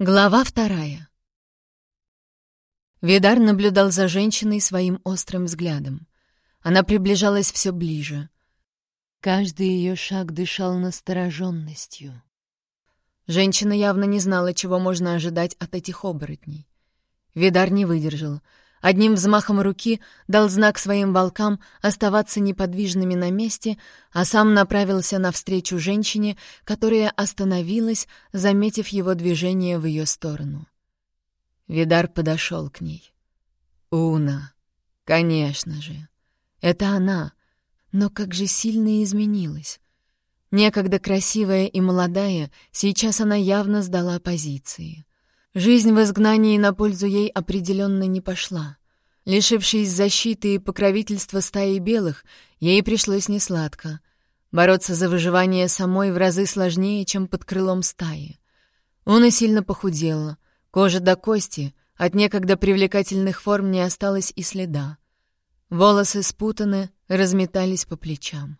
Глава вторая. Видар наблюдал за женщиной своим острым взглядом. Она приближалась все ближе. Каждый ее шаг дышал настороженностью. Женщина явно не знала, чего можно ожидать от этих оборотней. Видар не выдержал. Одним взмахом руки дал знак своим волкам оставаться неподвижными на месте, а сам направился навстречу женщине, которая остановилась, заметив его движение в ее сторону. Видар подошел к ней. «Уна! Конечно же! Это она! Но как же сильно изменилась! Некогда красивая и молодая, сейчас она явно сдала позиции. Жизнь в изгнании на пользу ей определенно не пошла. Лишившись защиты и покровительства стаи белых, ей пришлось несладко. Бороться за выживание самой в разы сложнее, чем под крылом стаи. Уна сильно похудела, кожа до кости, от некогда привлекательных форм не осталось и следа. Волосы спутаны, разметались по плечам.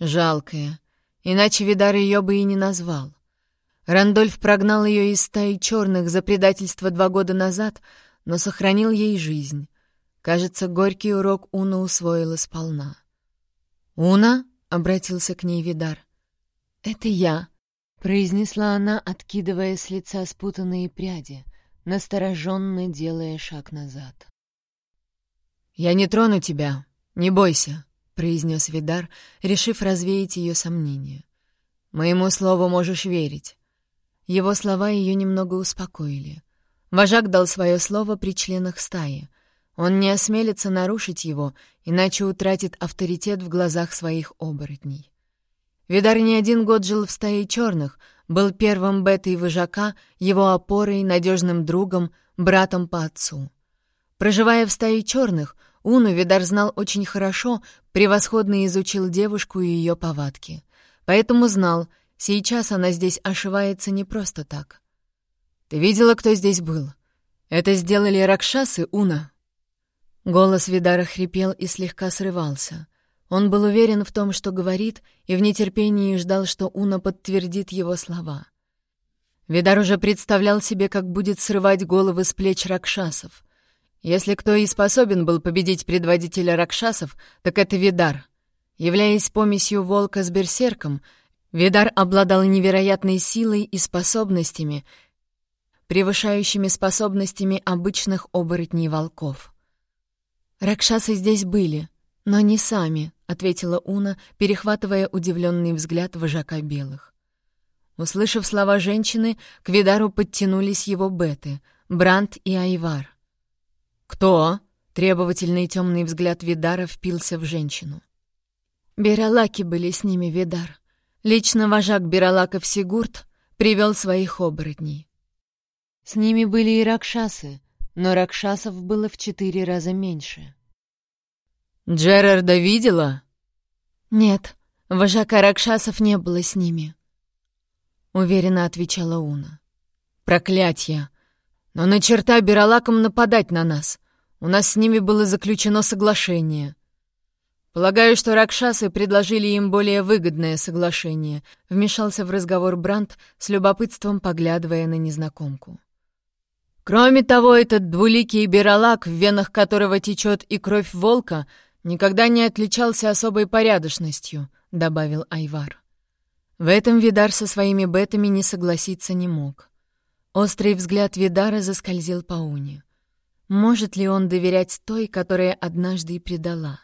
Жалкая, иначе Видар ее бы и не назвал. Рандольф прогнал ее из стаи черных за предательство два года назад, но сохранил ей жизнь. Кажется, горький урок Уна усвоила сполна. «Уна?» — обратился к ней Видар. «Это я», — произнесла она, откидывая с лица спутанные пряди, настороженно делая шаг назад. «Я не трону тебя, не бойся», — произнес Видар, решив развеять ее сомнения. «Моему слову можешь верить. Его слова ее немного успокоили. Вожак дал свое слово при членах стаи. Он не осмелится нарушить его, иначе утратит авторитет в глазах своих оборотней. Видар не один год жил в стае черных, был первым бетой вожака, его опорой, надежным другом, братом по отцу. Проживая в стае черных, Уну Видар знал очень хорошо, превосходно изучил девушку и ее повадки. Поэтому знал — Сейчас она здесь ошивается не просто так. Ты видела, кто здесь был? Это сделали ракшасы, Уна. Голос Видара хрипел и слегка срывался. Он был уверен в том, что говорит, и в нетерпении ждал, что Уна подтвердит его слова. Видар уже представлял себе, как будет срывать головы с плеч ракшасов. Если кто и способен был победить предводителя ракшасов, так это Видар. Являясь помесью волка с берсерком — Видар обладал невероятной силой и способностями, превышающими способностями обычных оборотней волков. «Ракшасы здесь были, но не сами», — ответила Уна, перехватывая удивленный взгляд вожака белых. Услышав слова женщины, к Видару подтянулись его беты — Бранд и Айвар. «Кто?» — требовательный темный взгляд Видара впился в женщину. «Бералаки были с ними, Видар. Лично вожак Биралаков Сигурд привел своих оборотней. С ними были и ракшасы, но ракшасов было в четыре раза меньше. «Джерарда видела?» «Нет, вожака ракшасов не было с ними», — уверенно отвечала Уна. «Проклятье! Но на черта Биралакам нападать на нас. У нас с ними было заключено соглашение. «Полагаю, что ракшасы предложили им более выгодное соглашение», — вмешался в разговор Бранд с любопытством поглядывая на незнакомку. «Кроме того, этот двуликий бералак, в венах которого течет и кровь волка, никогда не отличался особой порядочностью», — добавил Айвар. В этом Видар со своими бетами не согласиться не мог. Острый взгляд Видара заскользил по уне. Может ли он доверять той, которая однажды и предала?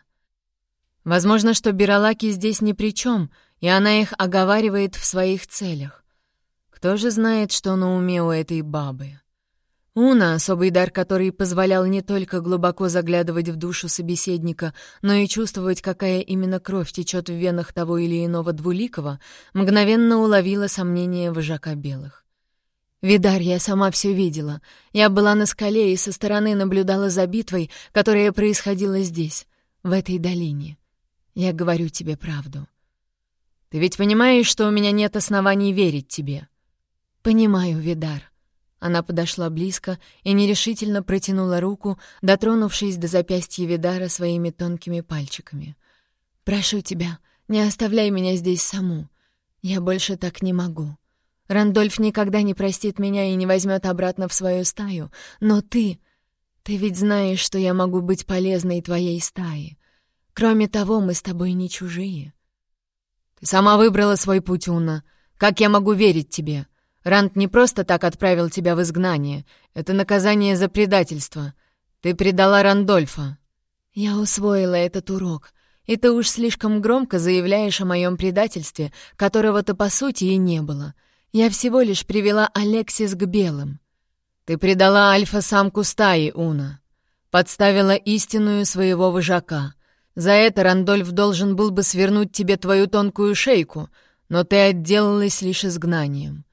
Возможно, что Биралаки здесь ни при чем, и она их оговаривает в своих целях. Кто же знает, что на уме у этой бабы? Уна — особый дар, который позволял не только глубоко заглядывать в душу собеседника, но и чувствовать, какая именно кровь течет в венах того или иного двуликого, мгновенно уловила сомнения вожака белых. «Видар, я сама все видела. Я была на скале и со стороны наблюдала за битвой, которая происходила здесь, в этой долине. Я говорю тебе правду. Ты ведь понимаешь, что у меня нет оснований верить тебе?» «Понимаю, Видар». Она подошла близко и нерешительно протянула руку, дотронувшись до запястья Видара своими тонкими пальчиками. «Прошу тебя, не оставляй меня здесь саму. Я больше так не могу. Рандольф никогда не простит меня и не возьмет обратно в свою стаю. Но ты... Ты ведь знаешь, что я могу быть полезной твоей стае. Кроме того, мы с тобой не чужие. Ты сама выбрала свой путь, Уна. Как я могу верить тебе? Ранд не просто так отправил тебя в изгнание. Это наказание за предательство. Ты предала Рандольфа. Я усвоила этот урок. И ты уж слишком громко заявляешь о моем предательстве, которого-то по сути и не было. Я всего лишь привела Алексис к белым. Ты предала альфа-самку стаи, Уна. Подставила истинную своего вожака. За это Рандольф должен был бы свернуть тебе твою тонкую шейку, но ты отделалась лишь изгнанием.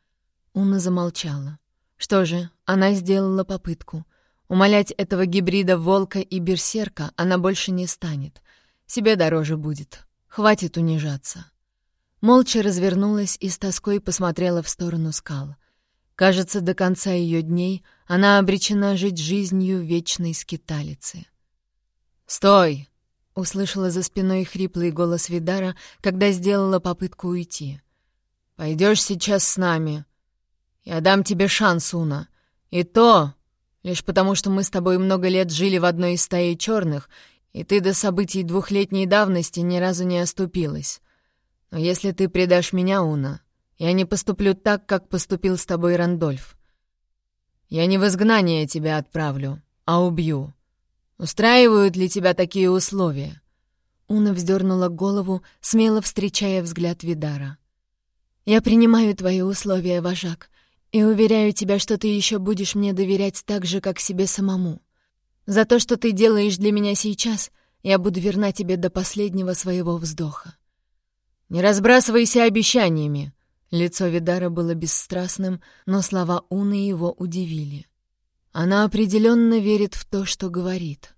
Уна замолчала. Что же, она сделала попытку. Умолять этого гибрида волка и берсерка она больше не станет. Себе дороже будет. Хватит унижаться. Молча развернулась и с тоской посмотрела в сторону скал. Кажется, до конца ее дней она обречена жить жизнью вечной скиталицы. «Стой!» — услышала за спиной хриплый голос Видара, когда сделала попытку уйти. «Пойдешь сейчас с нами. Я дам тебе шанс, Уна. И то, лишь потому что мы с тобой много лет жили в одной из стаи черных, и ты до событий двухлетней давности ни разу не оступилась. Но если ты предашь меня, Уна, я не поступлю так, как поступил с тобой Рандольф. Я не в изгнание тебя отправлю, а убью. Устраивают ли тебя такие условия?» Уна вздернула голову, смело встречая взгляд Видара. «Я принимаю твои условия, вожак. И уверяю тебя, что ты еще будешь мне доверять так же, как себе самому. За то, что ты делаешь для меня сейчас, я буду верна тебе до последнего своего вздоха». «Не разбрасывайся обещаниями!» Лицо Видара было бесстрастным, но слова Уны его удивили. Она определенно верит в то, что говорит.